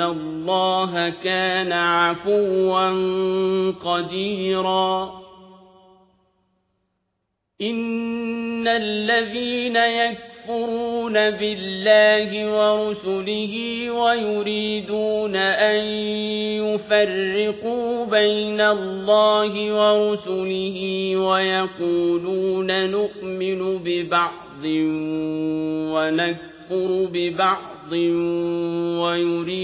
الله كان عفوا قديرا إن الذين يكفرون بالله ورسله ويريدون أن يفرقوا بين الله ورسله ويقولون نؤمن ببعض ونكفر ببعض ويريدون